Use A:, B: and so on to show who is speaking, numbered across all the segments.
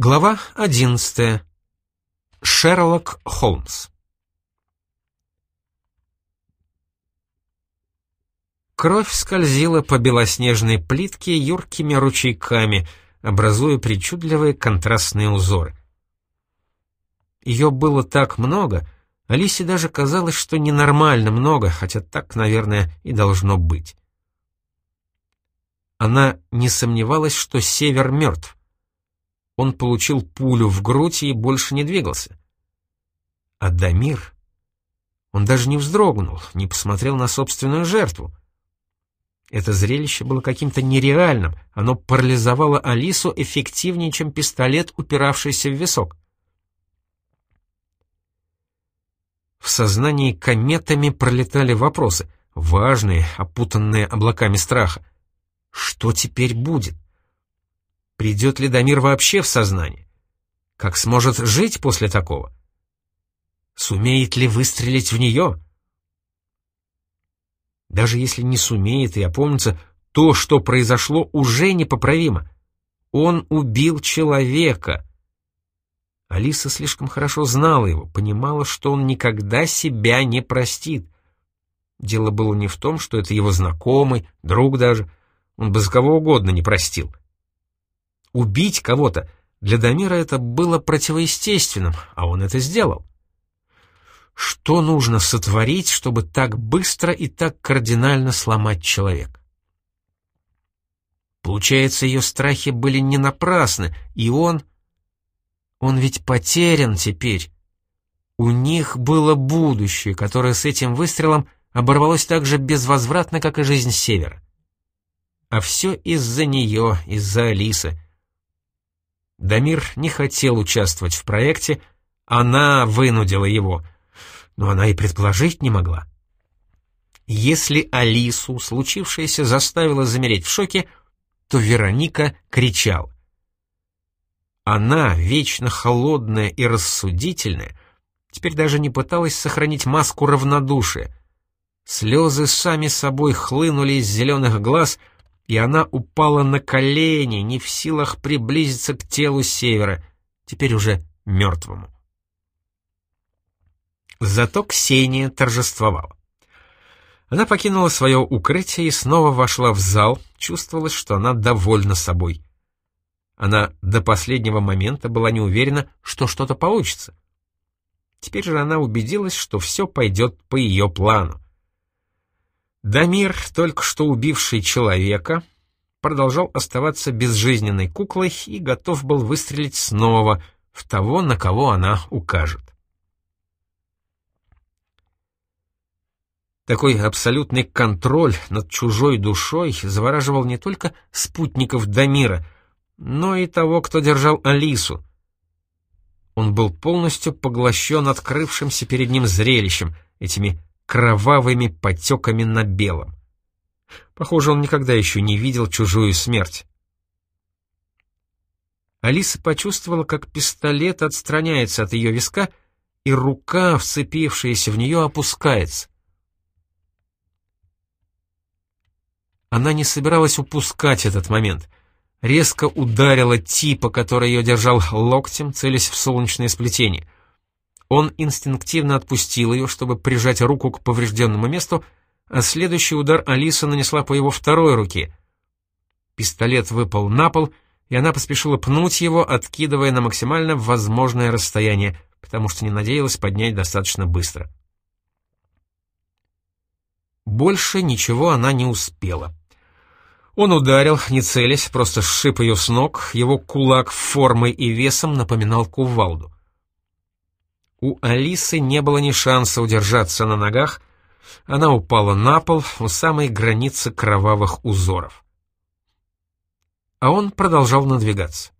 A: Глава 11. Шерлок Холмс. Кровь скользила по белоснежной плитке юркими ручейками, образуя причудливые контрастные узоры. Ее было так много, Алисе даже казалось, что ненормально много, хотя так, наверное, и должно быть. Она не сомневалась, что север мертв он получил пулю в грудь и больше не двигался. А Дамир... Он даже не вздрогнул, не посмотрел на собственную жертву. Это зрелище было каким-то нереальным, оно парализовало Алису эффективнее, чем пистолет, упиравшийся в висок. В сознании кометами пролетали вопросы, важные, опутанные облаками страха. Что теперь будет? Придет ли Дамир вообще в сознание? Как сможет жить после такого? Сумеет ли выстрелить в нее? Даже если не сумеет и опомнится, то, что произошло, уже непоправимо. Он убил человека. Алиса слишком хорошо знала его, понимала, что он никогда себя не простит. Дело было не в том, что это его знакомый, друг даже. Он бы за кого угодно не простил. Убить кого-то для Дамира это было противоестественным, а он это сделал. Что нужно сотворить, чтобы так быстро и так кардинально сломать человека? Получается, ее страхи были не напрасны, и он... Он ведь потерян теперь. У них было будущее, которое с этим выстрелом оборвалось так же безвозвратно, как и жизнь Севера. А все из-за нее, из-за Алисы. Дамир не хотел участвовать в проекте, она вынудила его, но она и предположить не могла. Если Алису случившееся заставило замереть в шоке, то Вероника кричала. Она, вечно холодная и рассудительная, теперь даже не пыталась сохранить маску равнодушия. Слезы сами собой хлынули из зеленых глаз — и она упала на колени, не в силах приблизиться к телу Севера, теперь уже мертвому. Зато Ксения торжествовала. Она покинула свое укрытие и снова вошла в зал, чувствовалось, что она довольна собой. Она до последнего момента была не уверена, что что-то получится. Теперь же она убедилась, что все пойдет по ее плану. Дамир, только что убивший человека, продолжал оставаться безжизненной куклой и готов был выстрелить снова в того, на кого она укажет. Такой абсолютный контроль над чужой душой завораживал не только спутников Дамира, но и того, кто держал Алису. Он был полностью поглощен открывшимся перед ним зрелищем, этими кровавыми потеками на белом. Похоже, он никогда еще не видел чужую смерть. Алиса почувствовала, как пистолет отстраняется от ее виска, и рука, вцепившаяся в нее, опускается. Она не собиралась упускать этот момент. Резко ударила типа, который ее держал локтем, целясь в солнечное сплетение — он инстинктивно отпустил ее, чтобы прижать руку к поврежденному месту, а следующий удар Алиса нанесла по его второй руке. Пистолет выпал на пол, и она поспешила пнуть его, откидывая на максимально возможное расстояние, потому что не надеялась поднять достаточно быстро. Больше ничего она не успела. Он ударил, не целясь, просто сшиб ее с ног, его кулак формой и весом напоминал кувалду. У Алисы не было ни шанса удержаться на ногах, она упала на пол у самой границы кровавых узоров. А он продолжал надвигаться.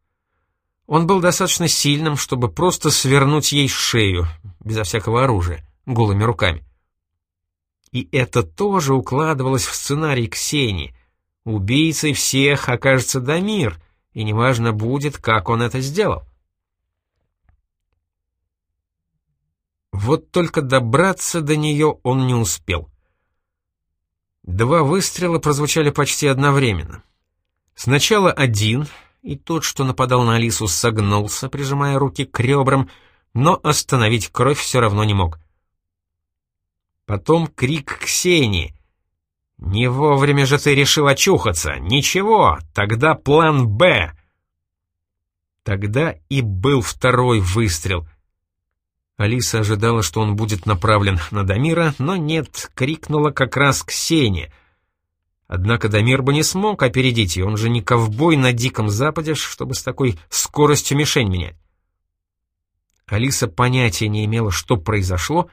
A: Он был достаточно сильным, чтобы просто свернуть ей шею, безо всякого оружия, голыми руками. И это тоже укладывалось в сценарий Ксении. Убийцей всех окажется Дамир, и неважно будет, как он это сделал. Вот только добраться до нее он не успел. Два выстрела прозвучали почти одновременно. Сначала один, и тот, что нападал на Алису, согнулся, прижимая руки к ребрам, но остановить кровь все равно не мог. Потом крик Ксении. «Не вовремя же ты решил очухаться! Ничего, тогда план «Б». Тогда и был второй выстрел. Алиса ожидала, что он будет направлен на Дамира, но нет, крикнула как раз Ксения. Однако Дамир бы не смог опередить ее, он же не ковбой на Диком Западе, чтобы с такой скоростью мишень менять. Алиса понятия не имела, что произошло,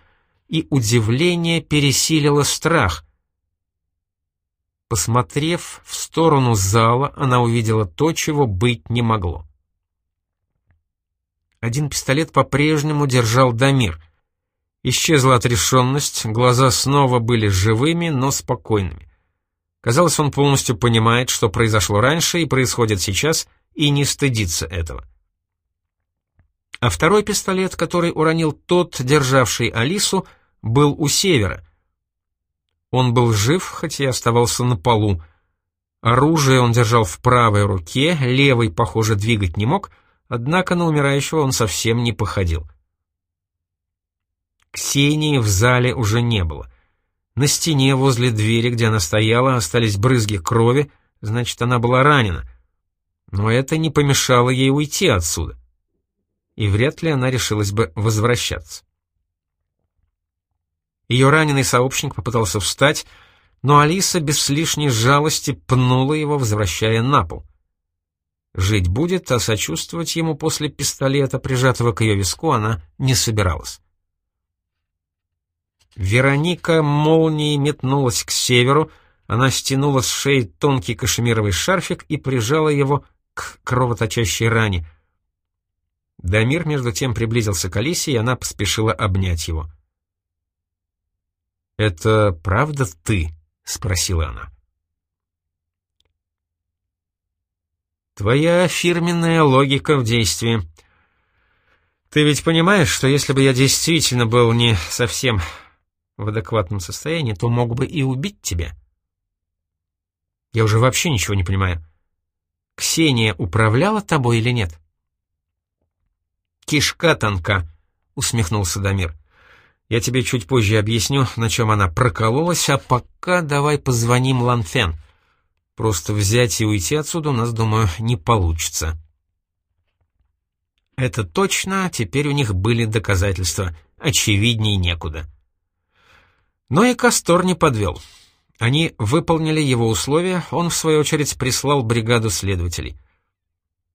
A: и удивление пересилило страх. Посмотрев в сторону зала, она увидела то, чего быть не могло. Один пистолет по-прежнему держал Дамир. Исчезла отрешенность, глаза снова были живыми, но спокойными. Казалось, он полностью понимает, что произошло раньше и происходит сейчас, и не стыдится этого. А второй пистолет, который уронил тот, державший Алису, был у севера. Он был жив, хотя и оставался на полу. Оружие он держал в правой руке, левой, похоже, двигать не мог, однако на умирающего он совсем не походил. Ксении в зале уже не было. На стене возле двери, где она стояла, остались брызги крови, значит, она была ранена. Но это не помешало ей уйти отсюда и вряд ли она решилась бы возвращаться. Ее раненый сообщник попытался встать, но Алиса без лишней жалости пнула его, возвращая на пол. Жить будет, а сочувствовать ему после пистолета, прижатого к ее виску, она не собиралась. Вероника молнией метнулась к северу, она стянула с шеи тонкий кашемировый шарфик и прижала его к кровоточащей ране. Дамир между тем приблизился к Алисе, и она поспешила обнять его. «Это правда ты?» — спросила она. «Твоя фирменная логика в действии. Ты ведь понимаешь, что если бы я действительно был не совсем в адекватном состоянии, то мог бы и убить тебя?» «Я уже вообще ничего не понимаю. Ксения управляла тобой или нет?» «Кишка тонка», — усмехнулся Дамир. «Я тебе чуть позже объясню, на чем она прокололась, а пока давай позвоним Ланфен. Просто взять и уйти отсюда у нас, думаю, не получится». Это точно, теперь у них были доказательства, очевидней некуда. Но и Кастор не подвел. Они выполнили его условия, он, в свою очередь, прислал бригаду следователей.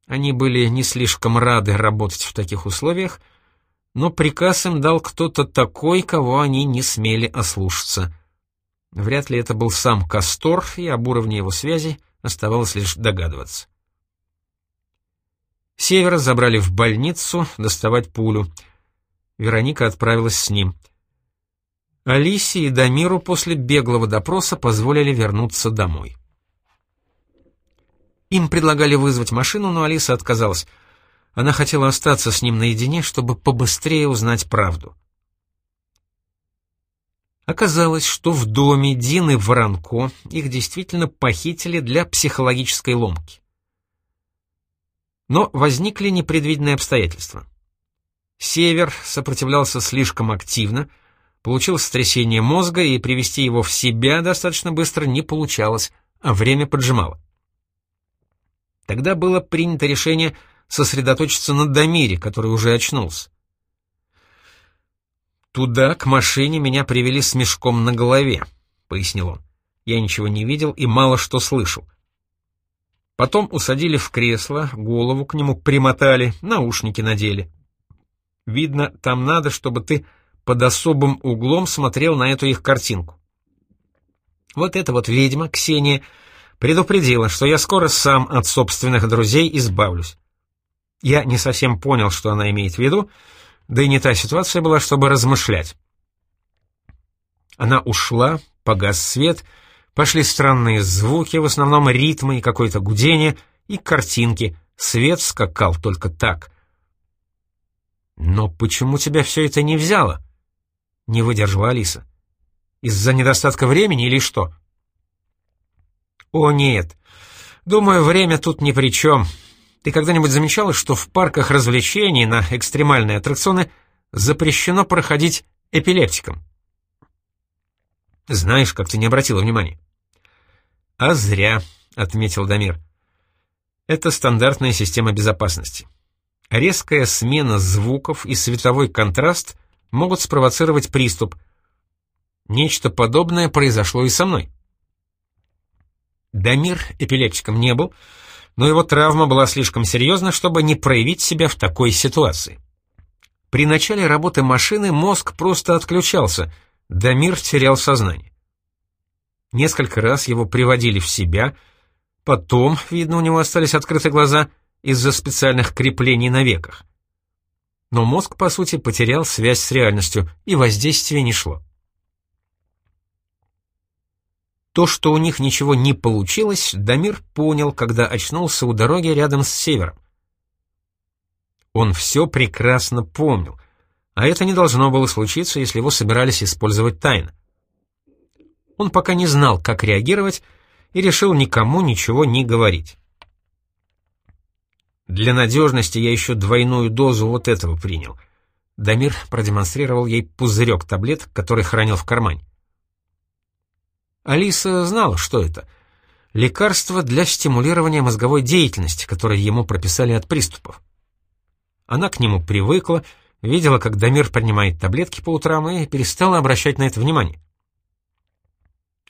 A: Они были не слишком рады работать в таких условиях, но приказ им дал кто-то такой, кого они не смели ослушаться. Вряд ли это был сам Кастор, и об уровне его связи оставалось лишь догадываться. Севера забрали в больницу доставать пулю. Вероника отправилась с ним. Алисе и Дамиру после беглого допроса позволили вернуться домой. Им предлагали вызвать машину, но Алиса отказалась. Она хотела остаться с ним наедине, чтобы побыстрее узнать правду. Оказалось, что в доме Дины Воронко их действительно похитили для психологической ломки. Но возникли непредвиденные обстоятельства. Север сопротивлялся слишком активно, получил сотрясение мозга, и привести его в себя достаточно быстро не получалось, а время поджимало. Тогда было принято решение сосредоточиться на Дамире, который уже очнулся. «Туда, к машине, меня привели с мешком на голове», — пояснил он. «Я ничего не видел и мало что слышал. Потом усадили в кресло, голову к нему примотали, наушники надели. Видно, там надо, чтобы ты под особым углом смотрел на эту их картинку. Вот эта вот ведьма, Ксения, предупредила, что я скоро сам от собственных друзей избавлюсь. Я не совсем понял, что она имеет в виду, да и не та ситуация была, чтобы размышлять. Она ушла, погас свет, пошли странные звуки, в основном ритмы и какое-то гудение, и картинки. Свет скакал только так. «Но почему тебя все это не взяло?» — не выдержала Алиса. «Из-за недостатка времени или что?» «О, нет. Думаю, время тут ни при чем. Ты когда-нибудь замечала, что в парках развлечений на экстремальные аттракционы запрещено проходить эпилептикам? Знаешь, как ты не обратила внимания? А зря, отметил Дамир. Это стандартная система безопасности. Резкая смена звуков и световой контраст могут спровоцировать приступ. Нечто подобное произошло и со мной. Дамир эпилептиком не был, но его травма была слишком серьезна, чтобы не проявить себя в такой ситуации. При начале работы машины мозг просто отключался, Дамир терял сознание. Несколько раз его приводили в себя, потом, видно, у него остались открыты глаза из-за специальных креплений на веках. Но мозг, по сути, потерял связь с реальностью, и воздействие не шло. То, что у них ничего не получилось, Дамир понял, когда очнулся у дороги рядом с севером. Он все прекрасно помнил, а это не должно было случиться, если его собирались использовать тайно. Он пока не знал, как реагировать, и решил никому ничего не говорить. Для надежности я еще двойную дозу вот этого принял. Дамир продемонстрировал ей пузырек таблеток, который хранил в кармане. Алиса знала, что это. Лекарство для стимулирования мозговой деятельности, которое ему прописали от приступов. Она к нему привыкла, видела, как Дамир принимает таблетки по утрам и перестала обращать на это внимание.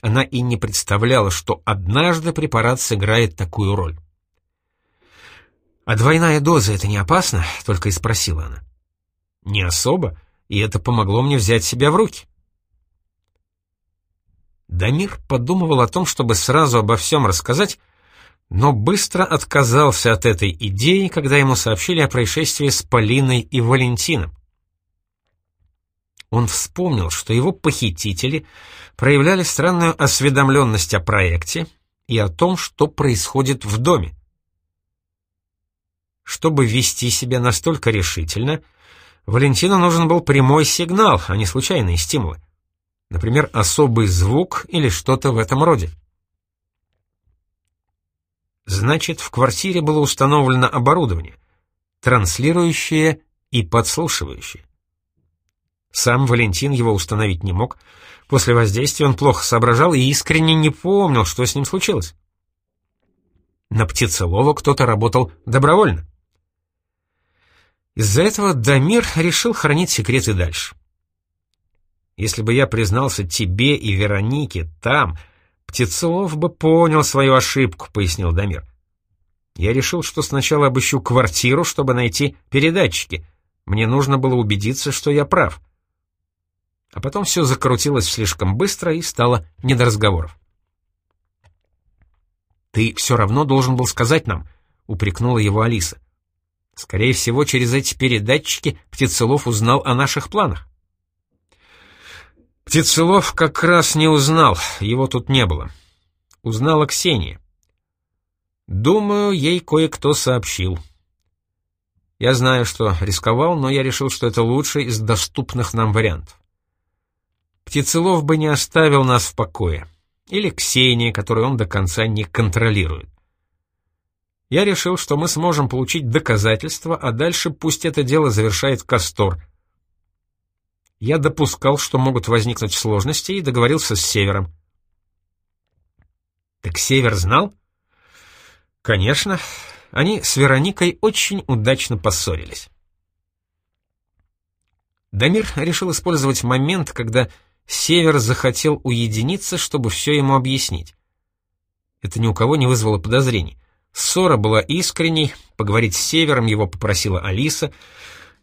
A: Она и не представляла, что однажды препарат сыграет такую роль. «А двойная доза — это не опасно?» — только и спросила она. «Не особо, и это помогло мне взять себя в руки». Дамир подумывал о том, чтобы сразу обо всем рассказать, но быстро отказался от этой идеи, когда ему сообщили о происшествии с Полиной и Валентином. Он вспомнил, что его похитители проявляли странную осведомленность о проекте и о том, что происходит в доме. Чтобы вести себя настолько решительно, Валентину нужен был прямой сигнал, а не случайные стимулы. Например, особый звук или что-то в этом роде. Значит, в квартире было установлено оборудование, транслирующее и подслушивающее. Сам Валентин его установить не мог. После воздействия он плохо соображал и искренне не помнил, что с ним случилось. На птицелова кто-то работал добровольно. Из-за этого Дамир решил хранить секреты дальше. Если бы я признался тебе и Веронике там, Птицелов бы понял свою ошибку, пояснил Дамир. Я решил, что сначала обыщу квартиру, чтобы найти передатчики. Мне нужно было убедиться, что я прав. А потом все закрутилось слишком быстро и стало не до разговоров. «Ты все равно должен был сказать нам», — упрекнула его Алиса. «Скорее всего, через эти передатчики Птицелов узнал о наших планах». Птицелов как раз не узнал, его тут не было. Узнала Ксения. Думаю, ей кое-кто сообщил. Я знаю, что рисковал, но я решил, что это лучший из доступных нам вариантов. Птицелов бы не оставил нас в покое. Или Ксения, которую он до конца не контролирует. Я решил, что мы сможем получить доказательства, а дальше пусть это дело завершает Кастор — я допускал, что могут возникнуть сложности, и договорился с Севером. Так Север знал? Конечно. Они с Вероникой очень удачно поссорились. Дамир решил использовать момент, когда Север захотел уединиться, чтобы все ему объяснить. Это ни у кого не вызвало подозрений. Ссора была искренней, поговорить с Севером его попросила Алиса —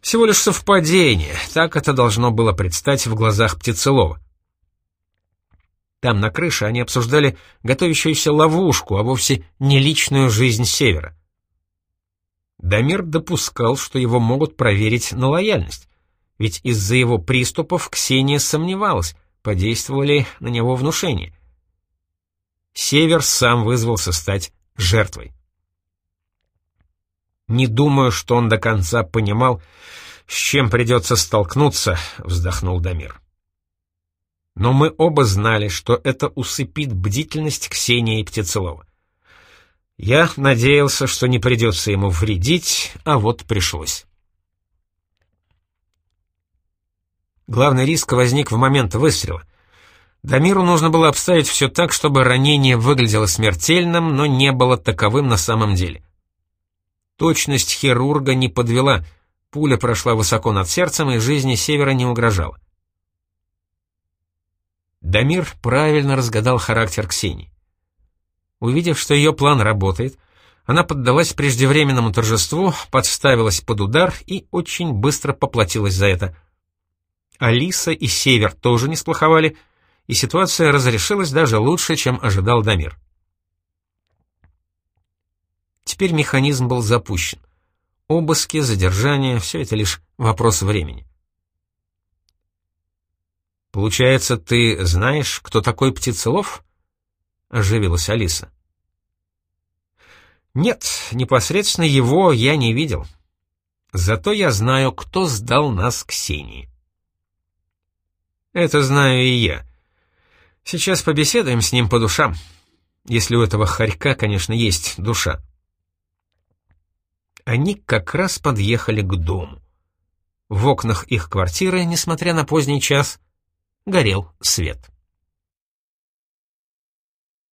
A: всего лишь совпадение, так это должно было предстать в глазах Птицелова. Там, на крыше, они обсуждали готовящуюся ловушку, а вовсе не личную жизнь Севера. Дамир допускал, что его могут проверить на лояльность, ведь из-за его приступов Ксения сомневалась, подействовали на него внушение. Север сам вызвался стать жертвой. Не думаю, что он до конца понимал, с чем придется столкнуться, вздохнул Дамир. Но мы оба знали, что это усыпит бдительность Ксении Птицелова. Я надеялся, что не придется ему вредить, а вот пришлось. Главный риск возник в момент выстрела. Дамиру нужно было обставить все так, чтобы ранение выглядело смертельным, но не было таковым на самом деле. Точность хирурга не подвела, пуля прошла высоко над сердцем и жизни Севера не угрожала. Дамир правильно разгадал характер Ксении. Увидев, что ее план работает, она поддалась преждевременному торжеству, подставилась под удар и очень быстро поплатилась за это. Алиса и Север тоже не сплоховали, и ситуация разрешилась даже лучше, чем ожидал Дамир. Теперь механизм был запущен. Обыски, задержания — все это лишь вопрос времени. «Получается, ты знаешь, кто такой Птицелов?» — оживилась Алиса. «Нет, непосредственно его я не видел. Зато я знаю, кто сдал нас Ксении». «Это знаю и я. Сейчас побеседуем с ним по душам. Если у этого хорька, конечно, есть душа». Они как раз подъехали к дому. В окнах их квартиры, несмотря на поздний час, горел свет.